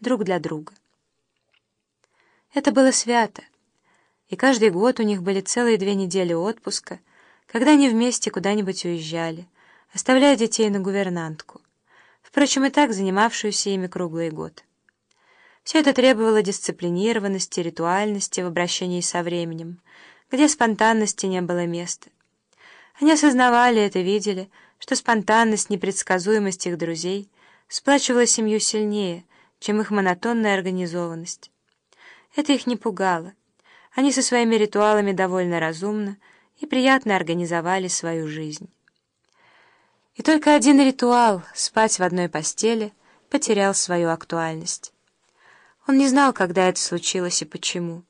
друг для друга. Это было свято, и каждый год у них были целые две недели отпуска, когда они вместе куда-нибудь уезжали, оставляя детей на гувернантку, впрочем, и так занимавшуюся ими круглый год. Все это требовало дисциплинированности, ритуальности в обращении со временем, где спонтанности не было места. Они осознавали это, видели, что спонтанность, непредсказуемость их друзей сплачивала семью сильнее, чем их монотонная организованность. Это их не пугало. Они со своими ритуалами довольно разумно и приятно организовали свою жизнь. И только один ритуал — спать в одной постели — потерял свою актуальность. Он не знал, когда это случилось и почему.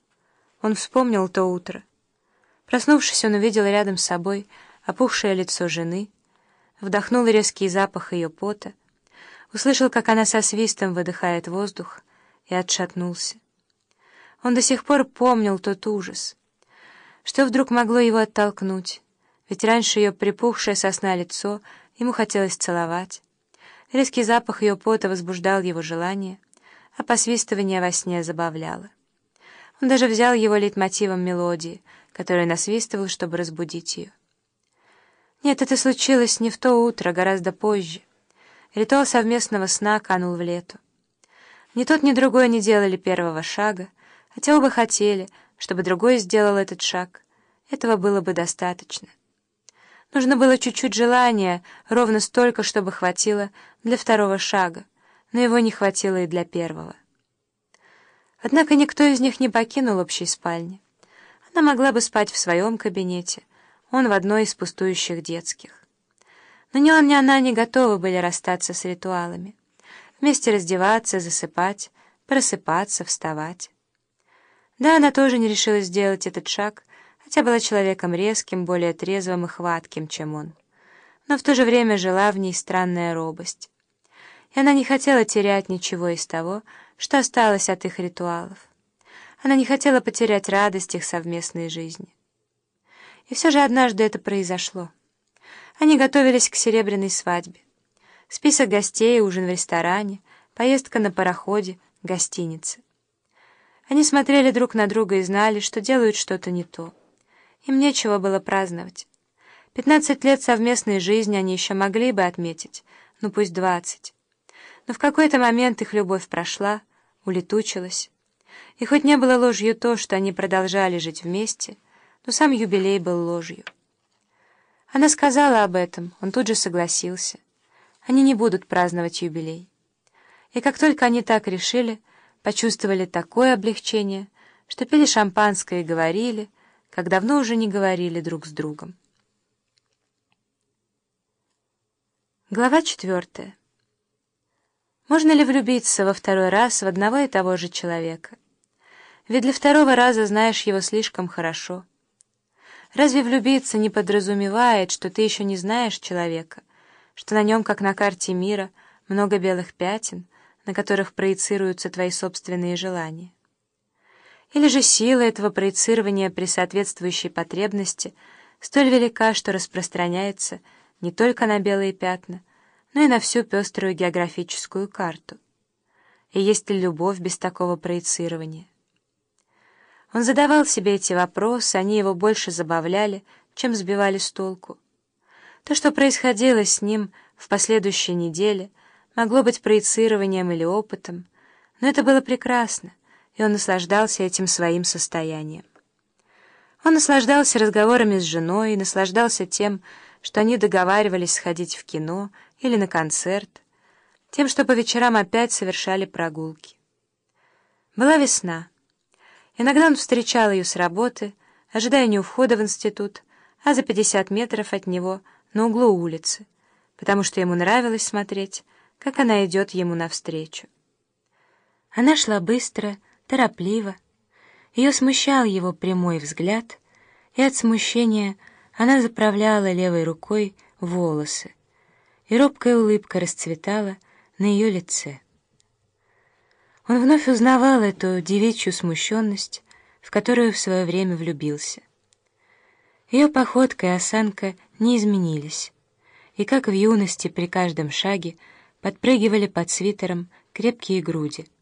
Он вспомнил то утро. Проснувшись, он увидел рядом с собой опухшее лицо жены, вдохнул резкий запах ее пота, услышал, как она со свистом выдыхает воздух, и отшатнулся. Он до сих пор помнил тот ужас. Что вдруг могло его оттолкнуть? Ведь раньше ее припухшее сосна лицо ему хотелось целовать. Резкий запах ее пота возбуждал его желание, а посвистывание во сне забавляло. Он даже взял его лейтмотивом мелодии, которую насвистывал, чтобы разбудить ее. Нет, это случилось не в то утро, гораздо позже. Ритуал совместного сна канул в лету. Ни тот, ни другой не делали первого шага, хотя оба хотели, чтобы другой сделал этот шаг. Этого было бы достаточно. Нужно было чуть-чуть желания, ровно столько, чтобы хватило для второго шага, но его не хватило и для первого. Однако никто из них не покинул общей спальни. Она могла бы спать в своем кабинете, он в одной из пустующих детских. Но ни он, ни она не готовы были расстаться с ритуалами. Вместе раздеваться, засыпать, просыпаться, вставать. Да, она тоже не решилась сделать этот шаг, хотя была человеком резким, более трезвым и хватким, чем он. Но в то же время жила в ней странная робость. И она не хотела терять ничего из того, что осталось от их ритуалов. Она не хотела потерять радость их совместной жизни. И все же однажды это произошло. Они готовились к серебряной свадьбе. Список гостей, ужин в ресторане, поездка на пароходе, гостиница. Они смотрели друг на друга и знали, что делают что-то не то. Им нечего было праздновать. Пятнадцать лет совместной жизни они еще могли бы отметить, ну пусть двадцать. Но в какой-то момент их любовь прошла, улетучилась. И хоть не было ложью то, что они продолжали жить вместе, но сам юбилей был ложью. Она сказала об этом, он тут же согласился. Они не будут праздновать юбилей. И как только они так решили, почувствовали такое облегчение, что пили шампанское и говорили, как давно уже не говорили друг с другом. Глава четвертая. Можно ли влюбиться во второй раз в одного и того же человека? Ведь для второго раза знаешь его слишком хорошо. Разве влюбиться не подразумевает, что ты еще не знаешь человека, что на нем, как на карте мира, много белых пятен, на которых проецируются твои собственные желания. Или же сила этого проецирования при соответствующей потребности столь велика, что распространяется не только на белые пятна, но и на всю пеструю географическую карту. И есть ли любовь без такого проецирования? Он задавал себе эти вопросы, они его больше забавляли, чем сбивали с толку. То, что происходило с ним в последующей неделе — могло быть проецированием или опытом, но это было прекрасно, и он наслаждался этим своим состоянием. Он наслаждался разговорами с женой наслаждался тем, что они договаривались сходить в кино или на концерт, тем, что по вечерам опять совершали прогулки. Была весна. Иногда он встречал ее с работы, ожидая не у входа в институт, а за 50 метров от него, на углу улицы, потому что ему нравилось смотреть, как она идет ему навстречу. Она шла быстро, торопливо. Ее смущал его прямой взгляд, и от смущения она заправляла левой рукой волосы, и робкая улыбка расцветала на ее лице. Он вновь узнавал эту девичью смущенность, в которую в свое время влюбился. Ее походка и осанка не изменились, и, как в юности при каждом шаге, подпрыгивали под свитером крепкие груди —